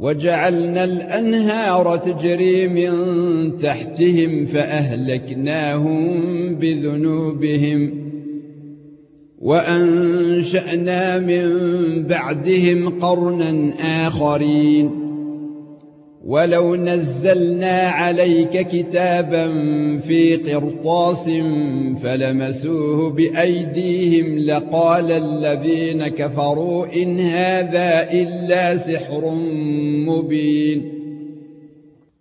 وجعلنا الأنهار تجري من تحتهم فأهلكناهم بذنوبهم وأنشأنا من بعدهم قرنا آخرين ولو نزلنا عليك كتابا في قرطاس فلمسوه بايديهم لقال الذين كفروا ان هذا الا سحر مبين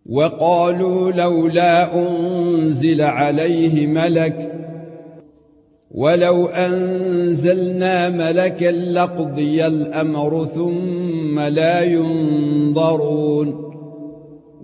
وقالوا لولا انزل عليه ملك ولو انزلنا ملكا لقضي الامر ثم لا ينظرون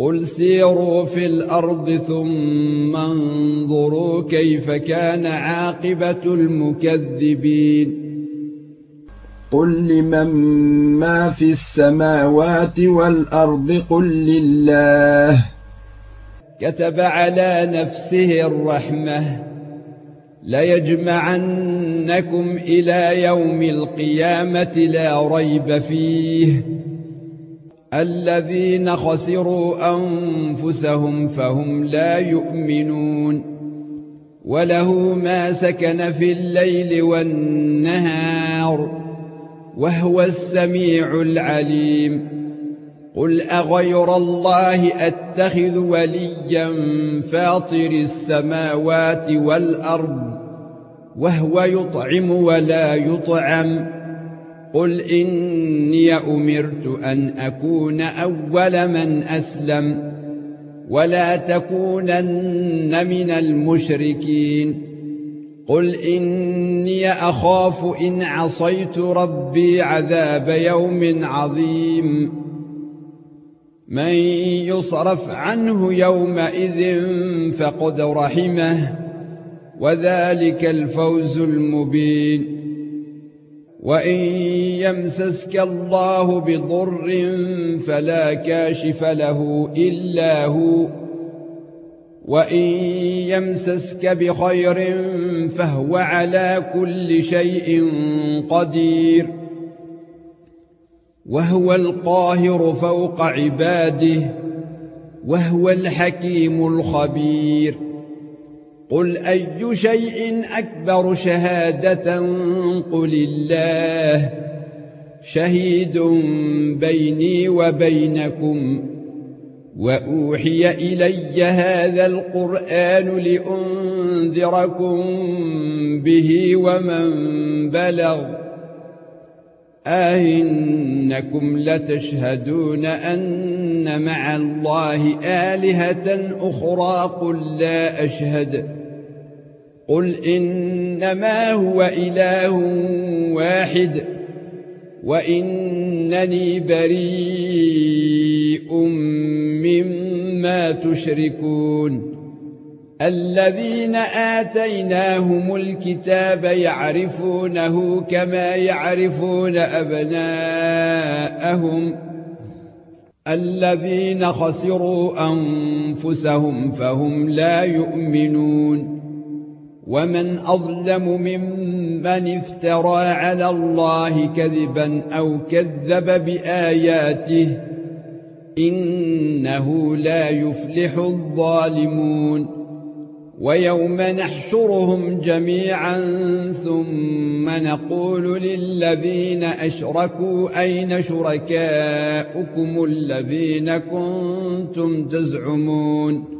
قل سيروا في الأرض ثم انظروا كيف كان عاقبه المكذبين قل لمن ما في السماوات والارض قل لله كتب على نفسه الرحمه ليجمعنكم إلى يوم القيامه لا ريب فيه الذين خسروا أنفسهم فهم لا يؤمنون وله ما سكن في الليل والنهار وهو السميع العليم قل أغير الله أتخذ وليا فاطر السماوات والأرض وهو يطعم ولا يطعم قل اني امرت ان اكون اول من اسلم ولا تكونن من المشركين قل اني اخاف ان عصيت ربي عذاب يوم عظيم من يصرف عنه يومئذ فقد رحمه وذلك الفوز المبين وان يمسسك الله بضر فلا كاشف له الا هو وان يمسسك بخير فهو على كل شيء قدير وهو القاهر فوق عباده وهو الحكيم الخبير قل اي شيء اكبر شهاده قل الله شهيد بيني وبينكم واوحي الي هذا القران لانذركم به ومن بلغ أئنكم لتشهدون أن مع الله آلهة أخرى قل لا أشهد قل إنما هو إله واحد وإنني بريء مما تشركون الذين آتيناهم الكتاب يعرفونه كما يعرفون أبناءهم الذين خسروا أنفسهم فهم لا يؤمنون ومن أظلم ممن افترى على الله كذبا أو كذب بآياته إنه لا يفلح الظالمون ويوم نحشرهم جميعا ثم نقول للذين أشركوا أين شركاؤكم الذين كنتم تزعمون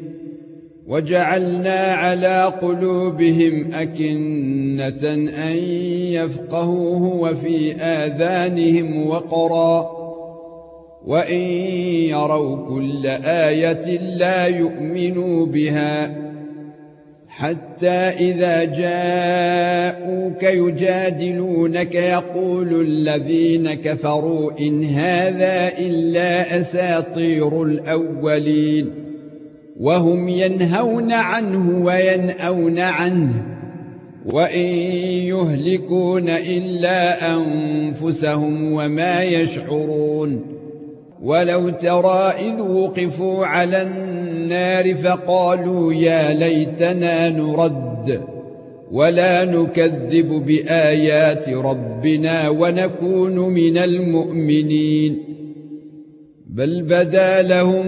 وجعلنا على قلوبهم أكنة أن يفقهوه وفي آذانهم وقرا. وإن يروا كل آية لا يؤمنوا بها حتى إذا جاءوك يجادلونك يقول الذين كفروا إن هذا إلا أساطير الأولين. وهم ينهون عنه وينأون عنه وإن يهلكون إلا أنفسهم وما يشعرون ولو ترى إذ وقفوا على النار فقالوا يا ليتنا نرد ولا نكذب بآيات ربنا ونكون من المؤمنين بل بدا لهم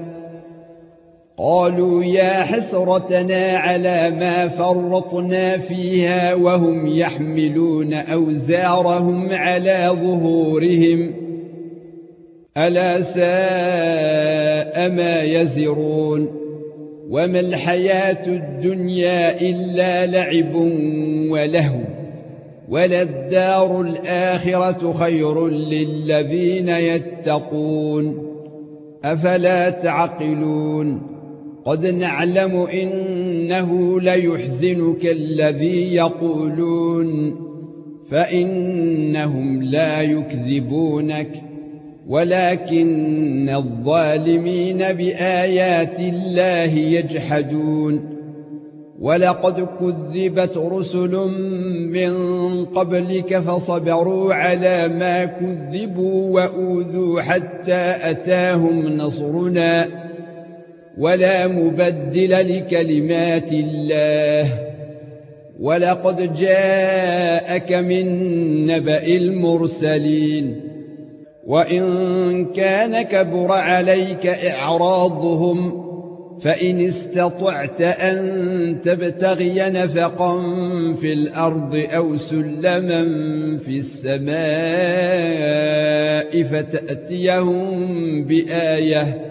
قالوا يا حسرتنا على ما فرطنا فيها وهم يحملون أوزارهم على ظهورهم. ألا ساء ما يزرون. وما الحياة الدنيا إلا لعب ولهو. وللدار الآخرة خير للذين يتقون. أفلا تعقلون؟ قد نعلم إنه ليحزنك الذي يقولون فإنهم لا يكذبونك ولكن الظالمين بآيات الله يجحدون. ولقد كذبت رسل من قبلك فصبروا على ما كذبوا وأوذوا حتى أتاهم نصرنا. ولا مبدل لكلمات الله. ولقد جاءك من نبأ المرسلين. وإن كان كبر عليك إعراضهم فإن استطعت أن تبتغي نفقا في الأرض أو سلما في السماء فتأتيهم بآية.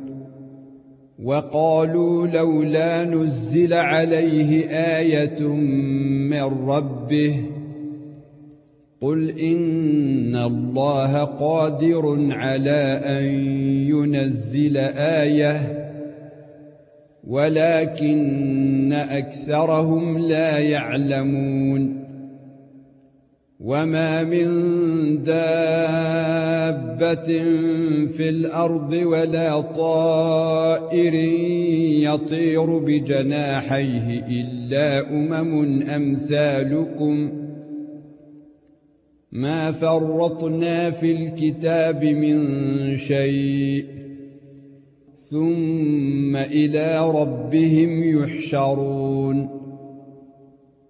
وقالوا لولا نزل عليه آية من ربه قل إن الله قادر على أن ينزل آية ولكن أكثرهم لا يعلمون وما من دابه في الأرض ولا طائر يطير بجناحيه الا امم امثالكم ما فرطنا في الكتاب من شيء ثم إلى ربهم يحشرون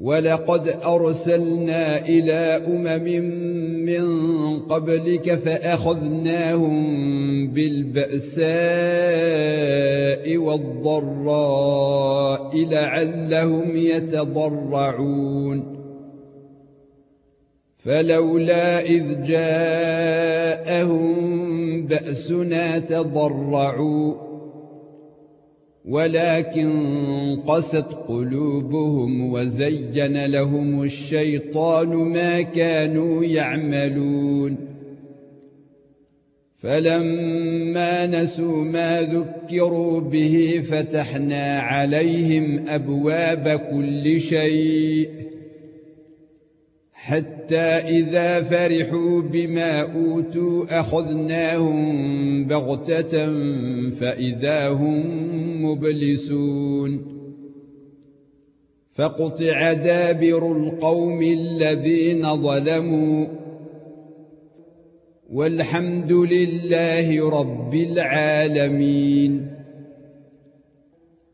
ولقد أرسلنا إلى أمم من قبلك فأخذناهم بالبأساء والضراء لعلهم يتضرعون. فلولا إذ جاءهم بأسنا تضرعوا. ولكن قست قلوبهم وزين لهم الشيطان ما كانوا يعملون. فلما نسوا ما ذكروا به فتحنا عليهم أبواب كل شيء حتى إذا فرحوا بما أوتوا أخذناهم بغتة فإذا هم مبلسون. فقطع دابر القوم الذين ظلموا. والحمد لله رب العالمين.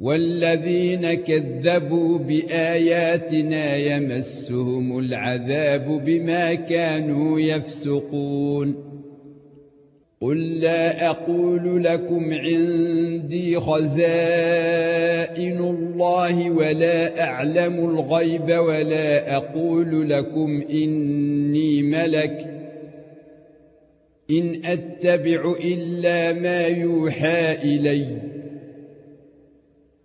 والذين كذبوا بآياتنا يمسهم العذاب بما كانوا يفسقون. قل لا أقول لكم عندي خزائن الله ولا أعلم الغيب ولا أقول لكم إني ملك. إن أتبع إلا ما يوحى اليّ.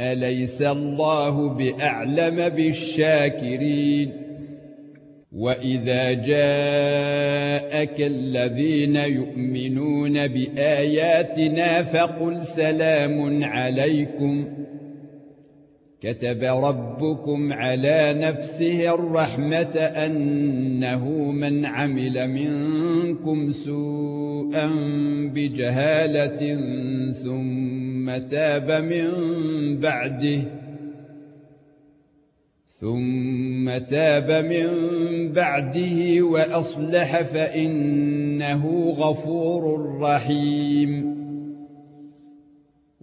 أليس الله بأعلم بالشاكرين؟ وإذا جاءك الذين يؤمنون بآياتنا فقل سلام عليكم. كتب ربكم على نفسه الرحمة أنه من عمل منكم سوءا بجهالة ثم تاب من بعده ثم تاب من بعده وأصلح فإنه غفور رحيم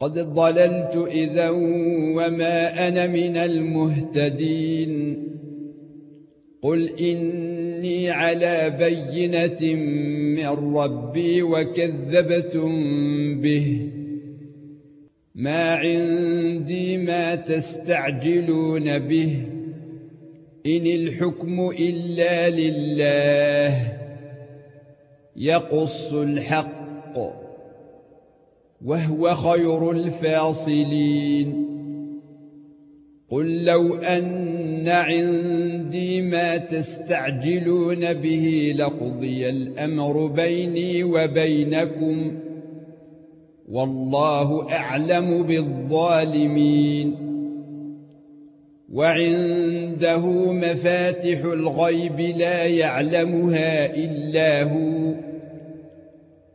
قد ضللت إذا وما أنا من المهتدين. قل إني على بينة من ربي وكذبتم به. ما عندي ما تستعجلون به. إن الحكم إلا لله. يقص الحق. وهو خير الفاصلين. قل لو أن عندي ما تستعجلون به لقضي الأمر بيني وبينكم والله أعلم بالظالمين. وعنده مفاتح الغيب لا يعلمها إلا هو.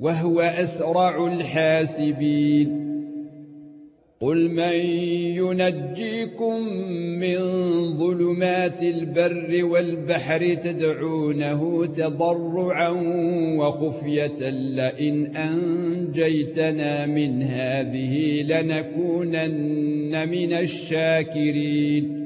وهو أسرع الحاسبين. قل من ينجيكم من ظلمات البر والبحر تدعونه تضرعا وخفية لئن أنجيتنا من هذه لنكونن من الشاكرين.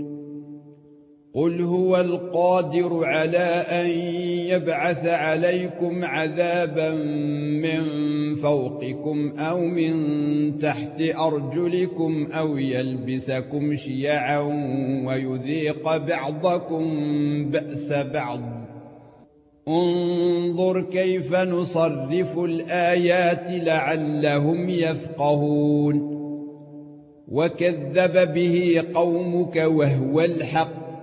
قل هو القادر على ان يبعث عليكم عذابا من فوقكم أو من تحت ارجلكم أو يلبسكم شيعا ويذيق بعضكم باس بعض. انظر كيف نصرف الايات لعلهم يفقهون. وكذب به قومك وهو الحق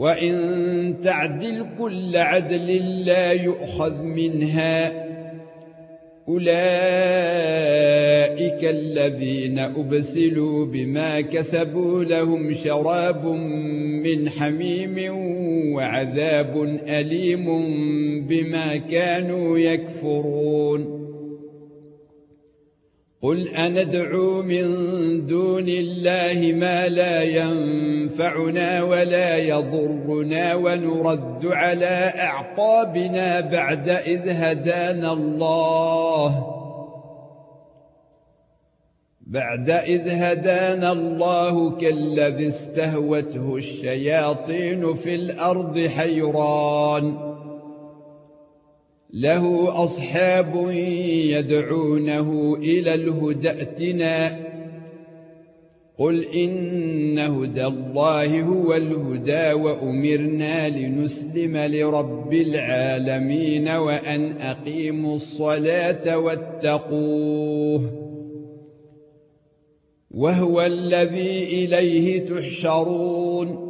وان تعدل كل عدل لا يؤخذ منها اولئك الذين ابسلوا بما كسبوا لهم شراب من حميم وعذاب اليم بما كانوا يكفرون قل اندعو من دون الله ما لا ينفعنا ولا يضرنا ونرد على اعقابنا بعد اذ هدانا الله بعد اذ هدانا الله كالذي استهوته الشياطين في الأرض حيران له أصحاب يدعونه إلى الهدى ائتنا. قل إن هدى الله هو الهدى وأمرنا لنسلم لرب العالمين وأن أقيموا الصلاة واتقوه وهو الذي إليه تحشرون.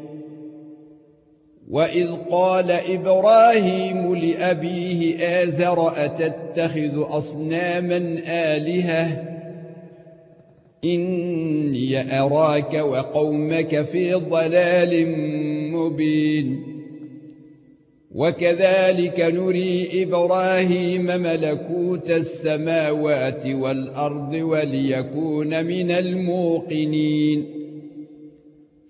واذ قال إبراهيم لابيه آزر اتتخذ اصناما الهه؟ اني اراك وقومك في ضلال مبين. وكذلك نري إبراهيم ملكوت السماوات والارض وليكون من الموقنين.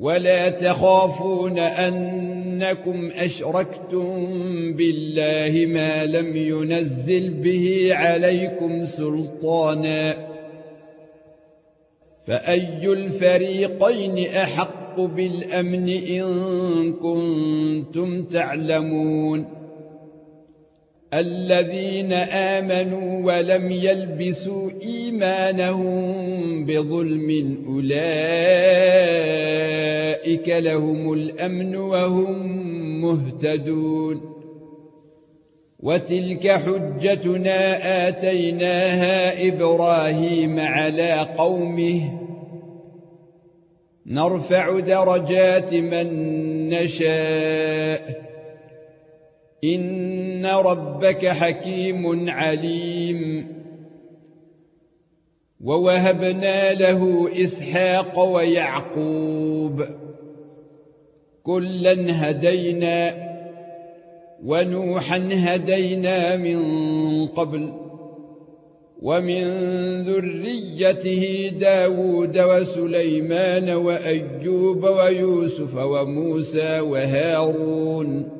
ولا تخافون أنكم أشركتم بالله ما لم ينزل به عليكم سلطانا. فأي الفريقين أحق بالأمن إن كنتم تعلمون؟ الذين آمنوا ولم يلبسوا إيمانهم بظلم أولئك لهم الأمن وهم مهتدون. وتلك حجتنا آتيناها إبراهيم على قومه. نرفع درجات من نشاء. ان ربك حكيم عليم. ووهبنا له اسحاق ويعقوب. كلا هدينا ونوحا هدينا من قبل. ومن ذريته داود وسليمان وايوب ويوسف وموسى وهارون.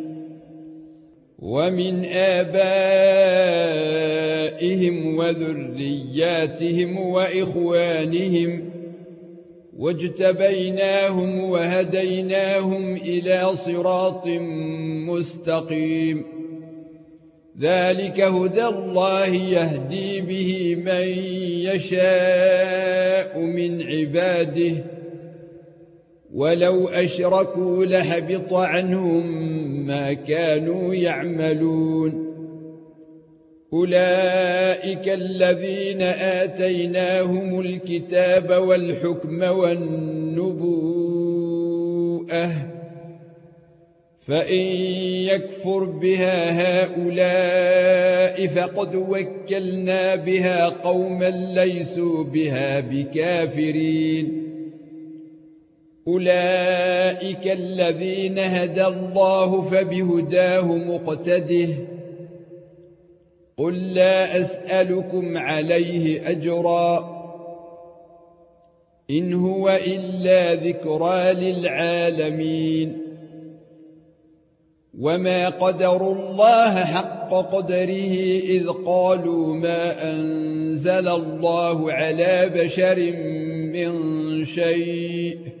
ومن آبائهم وذرياتهم وإخوانهم واجتبيناهم وهديناهم إلى صراط مستقيم. ذلك هدى الله يهدي به من يشاء من عباده. ولو أشركوا لحبط عنهم ما كانوا يعملون. أولئك الذين آتيناهم الكتاب والحكم والنبوءة فإن يكفر بها هؤلاء فقد وكلنا بها قوما ليسوا بها بكافرين. أولئك الذين هدى الله فبهداه مقتده قل لا أسألكم عليه أجرا. إن هو إلا ذكرى للعالمين. وما قدروا الله حق قدره إذ قالوا ما أنزل الله على بشر من شيء.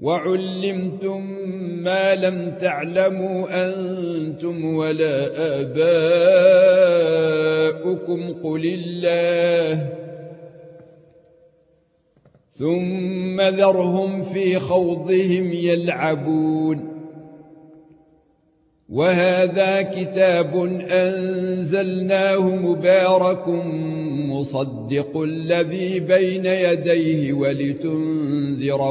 وعلمتم ما لم تعلموا أنتم ولا آباؤكم قل الله. ثم ذرهم في خوضهم يلعبون. وهذا كتاب أنزلناه مبارك مصدق الذي بين يديه ولتنذر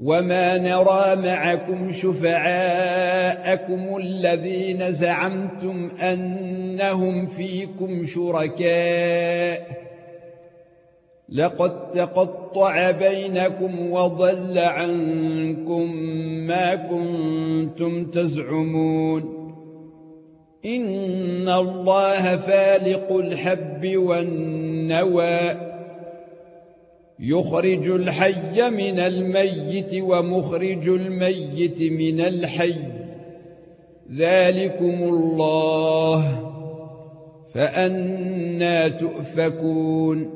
وما نرى معكم شفعاءكم الذين زعمتم أنهم فيكم شركاء لقد تقطع بينكم وضل عنكم ما كنتم تزعمون ان الله فالق الحب والنوى يخرج الحي من الميت ومخرج الميت من الحي. ذلكم الله فأنا تؤفكون.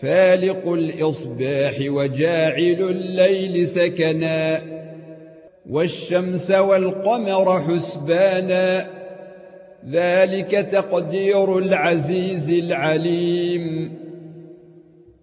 فالق الإصباح وجاعل الليل سكنا والشمس والقمر حسبانا. ذلك تقدير العزيز العليم.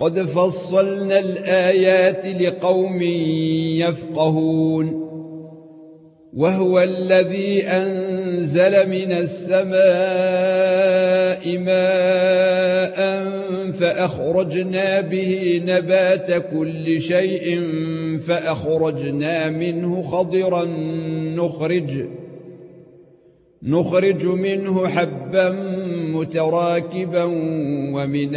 قد فصلنا الآيات لقوم يفقهون. وهو الذي أنزل من السماء ماء فأخرجنا به نبات كل شيء فأخرجنا منه خضرا نخرج نخرج منه حبا متراكبا ومن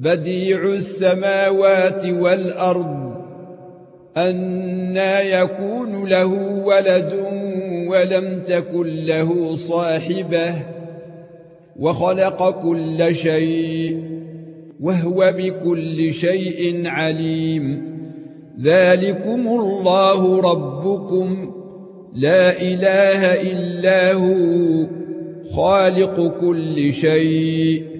بديع السماوات والأرض أنا يكون له ولد ولم تكن له صاحبة وخلق كل شيء وهو بكل شيء عليم. ذلكم الله ربكم لا إله إلا هو خالق كل شيء.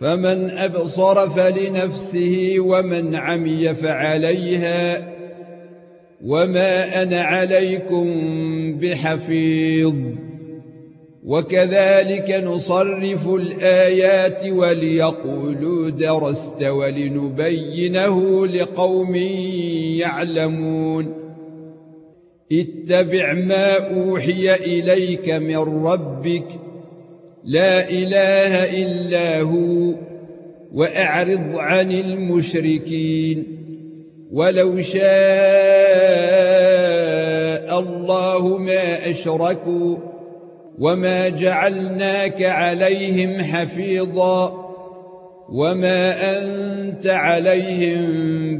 فمن أبصر فلنفسه ومن عمي فعليها وما أنا عليكم بحفيظ وكذلك نصرف الآيات وليقولوا درست ولنبينه لقوم يعلمون اتبع ما أوحي إليك من ربك لا إله إلا هو وأعرض عن المشركين ولو شاء الله ما أشركوا وما جعلناك عليهم حفيظا وما أنت عليهم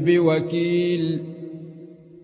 بوكيل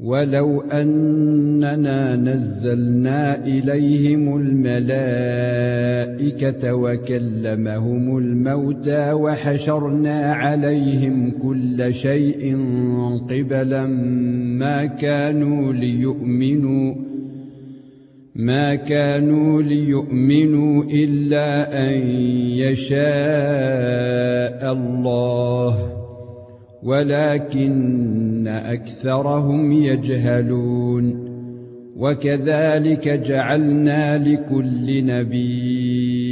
ولو أننا نزلنا إليهم الملائكة وكلمهم الموتى وحشرنا عليهم كل شيء قبلا ما كانوا ليؤمنوا ما كانوا ليؤمنوا إلا أن يشاء الله ولكن أكثرهم يجهلون وكذلك جعلنا لكل نبي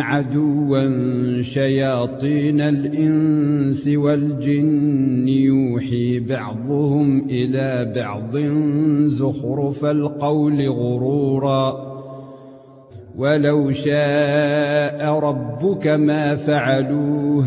عدوا شياطين الإنس والجن يوحي بعضهم إلى بعض زخرف القول غرورا ولو شاء ربك ما فعلوه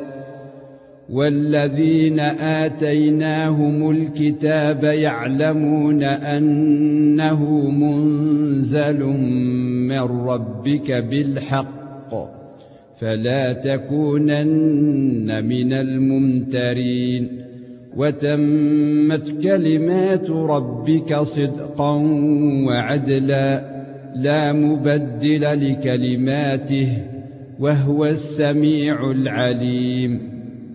والذين آتيناهم الكتاب يعلمون أنه منزل من ربك بالحق فلا تكونن من الممترين. وتمت كلمات ربك صدقا وعدلا لا مبدل لكلماته وهو السميع العليم.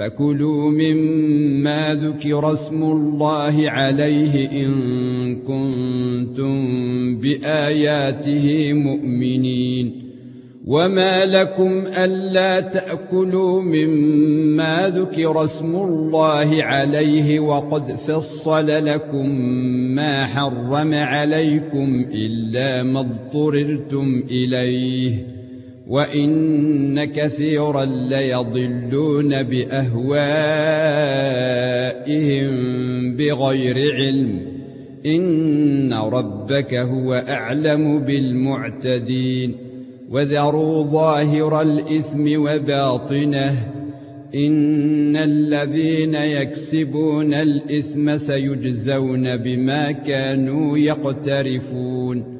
فكلوا مما ذكر اسم الله عليه إن كنتم بآياته مؤمنين. وما لكم ألا تأكلوا مما ذكر اسم الله عليه وقد فصل لكم ما حرم عليكم إلا ما اضطررتم إليه. وإن كثيرا ليضلون بأهوائهم بغير علم إن ربك هو أعلم بالمعتدين وذروا ظاهر الإثم وباطنه إن الذين يكسبون الإثم سيجزون بما كانوا يقترفون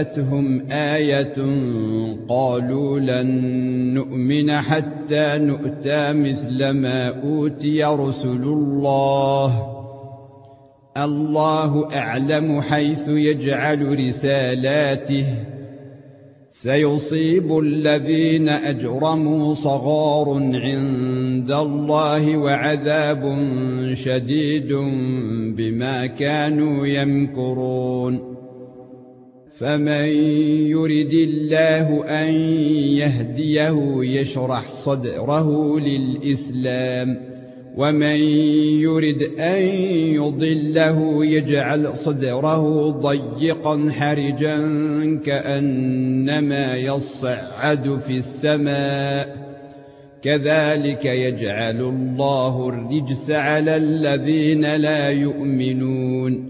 جاءتهم آية قالوا لن نؤمن حتى نؤتى مثل ما أوتي رسل الله. الله أعلم حيث يجعل رسالاته. سيصيب الذين أجرموا صغار عند الله وعذاب شديد بما كانوا يمكرون. فمن يرد الله أن يهديه يشرح صدره للإسلام ومن يرد أن يضله يجعل صدره ضيقا حرجا كأنما يصعد في السماء كذلك يجعل الله الرجس على الذين لا يؤمنون.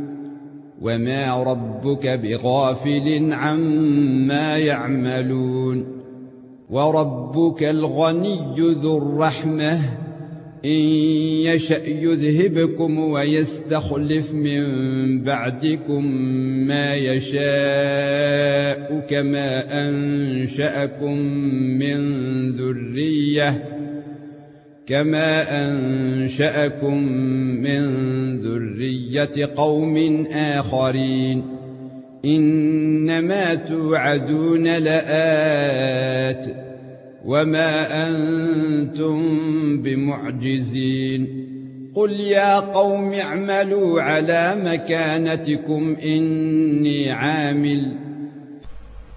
وما ربك بغافل عما يعملون وربك الغني ذو الرحمه ان يشأ يذهبكم ويستخلف من بعدكم ما يشاء كما انشأكم من ذريه كما انشأكم من ذريه قوم آخرين انما توعدون لآت وما أنتم بمعجزين قل يا قوم اعملوا على مكانتكم اني عامل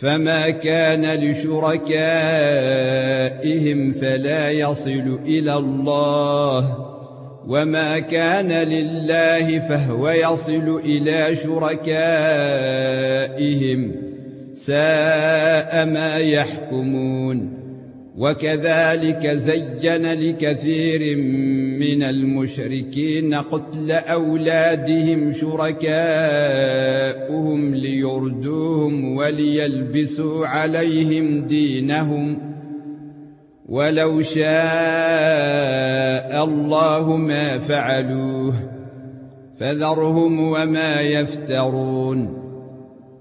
فما كان لشركائهم فلا يصل إلى الله وما كان لله فهو يصل إلى شركائهم ساء ما يحكمون وكذلك زين لكثير من المشركين قتل أولادهم شركاؤهم ليردوهم وليلبسوا عليهم دينهم. ولو شاء الله ما فعلوه فذرهم وما يفترون.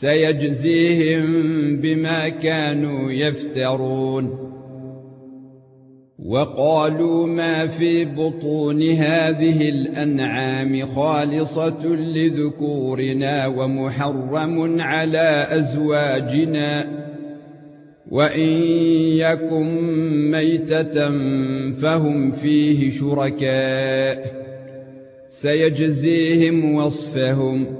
سيجزيهم بما كانوا يفترون. وقالوا ما في بطون هذه الأنعام خالصة لذكورنا ومحرم على أزواجنا. وإن يكن ميتة فهم فيه شركاء. سيجزيهم وصفهم.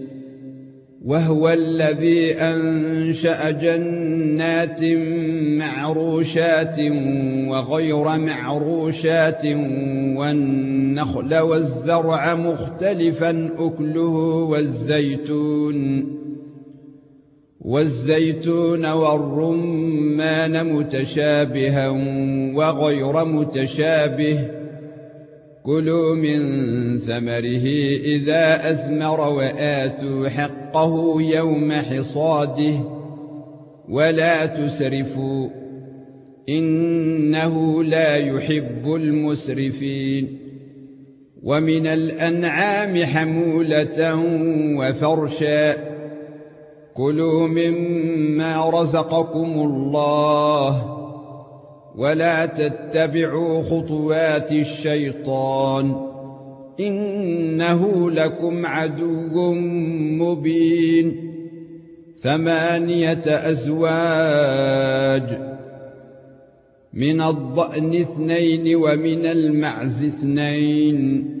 وهو الذي أنشأ جنات معروشات وغير معروشات والنخل والزرع مختلفا أكله والزيتون والزيتون والرمان متشابها وغير متشابه. كلوا من ثمره إذا أثمر وآتوا حقه يوم حصاده ولا تسرفوا إنه لا يحب المسرفين ومن الأنعام حمولة وفرشا كلوا مما رزقكم الله ولا تتبعوا خطوات الشيطان إنه لكم عدو مبين ثمانية أزواج من الضأن اثنين ومن المعز اثنين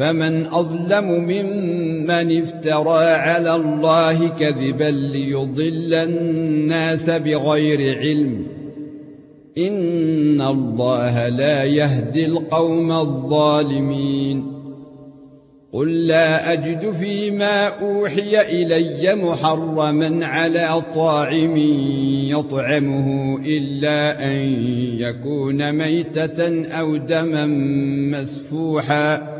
فمن أظلم ممن افترى على الله كذبا ليضل الناس بغير علم. إن الله لا يهدي القوم الظالمين. قل لا أجد فيما أوحي إلي محرما على طاعم يطعمه إلا أن يكون ميتة أو دما مسفوحا.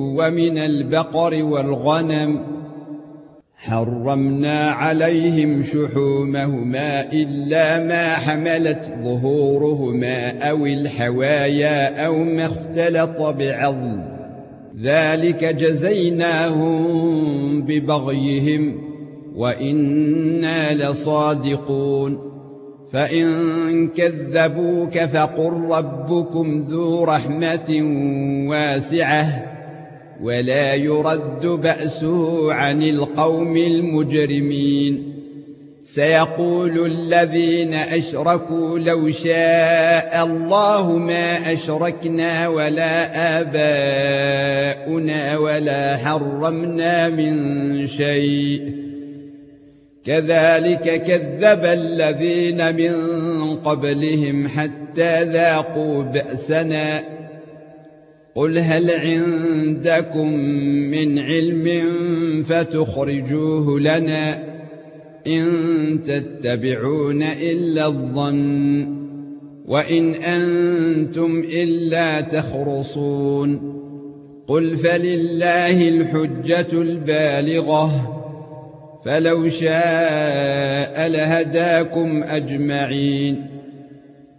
ومن البقر والغنم حرمنا عليهم شحومهما إلا ما حملت ظهورهما أو الحوايا أو ما اختلط بعظم. ذلك جزيناهم ببغيهم وإنا لصادقون. فإن كذبوك فقل ربكم ذو رحمة واسعة. ولا يرد بأسه عن القوم المجرمين. سيقول الذين أشركوا لو شاء الله ما أشركنا ولا آباؤنا ولا حرمنا من شيء. كذلك كذب الذين من قبلهم حتى ذاقوا بأسنا. قل هل عندكم من علم فتخرجوه لنا إن تتبعون إلا الظن وإن أنتم إلا تخرصون قل فلله الحجة البالغة فلو شاء لهداكم أجمعين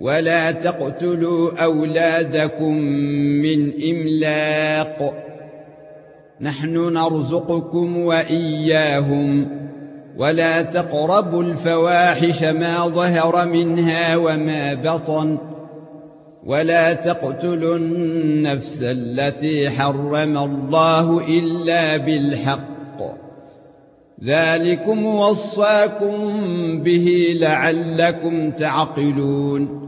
ولا تقتلوا أولادكم من إملاق. نحن نرزقكم وإياهم. ولا تقربوا الفواحش ما ظهر منها وما بطن. ولا تقتلوا النفس التي حرم الله إلا بالحق. ذلكم وصاكم به لعلكم تعقلون.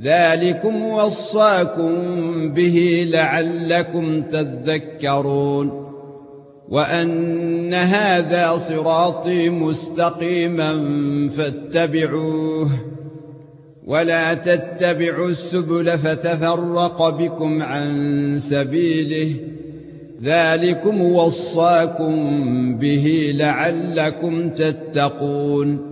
ذلكم وصاكم به لعلكم تذكرون وأن هذا صراطي مستقيما فاتبعوه ولا تتبعوا السبل فتفرق بكم عن سبيله ذلكم وصاكم به لعلكم تتقون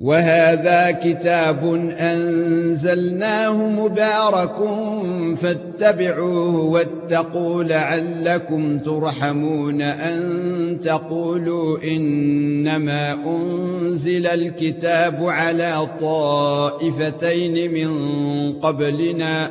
وهذا كتاب أنزلناه مبارك فاتبعوه واتقوا لعلكم ترحمون أن تقولوا إنما أنزل الكتاب على طائفتين من قبلنا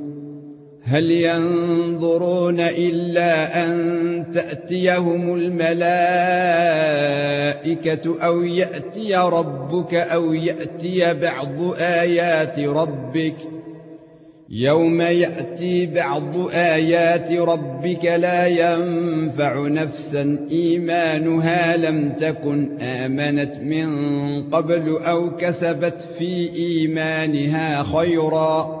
هل ينظرون إلا أن تأتيهم الملائكة أو يأتي ربك أو يأتي بعض آيات ربك؟ يوم يأتي بعض آيات ربك لا ينفع نفسا إيمانها لم تكن آمنت من قبل أو كسبت في إيمانها خيرا.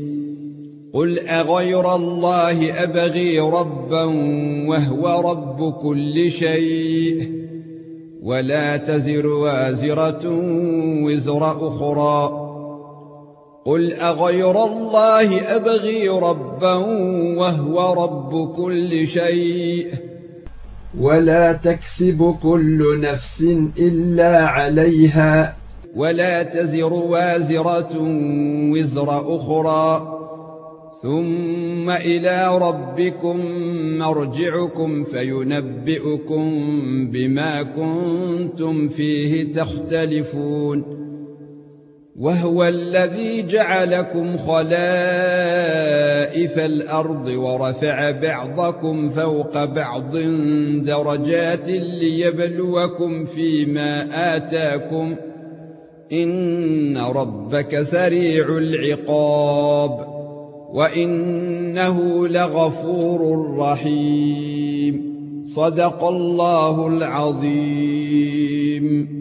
قل اغير الله ابغي ربا وهو رب كل شيء ولا تزر وازره وزر أخرى قل اغير الله ابغي ربا وهو رب كل شيء ولا تكسب كل نفس الا عليها ولا تزر وازره وزر أخرى ثم إلى ربكم مرجعكم فينبئكم بما كنتم فيه تختلفون وهو الذي جعلكم خلائف الأرض ورفع بعضكم فوق بعض درجات ليبلوكم فيما آتاكم إن ربك سريع العقاب وانه لغفور رحيم. صدق الله العظيم.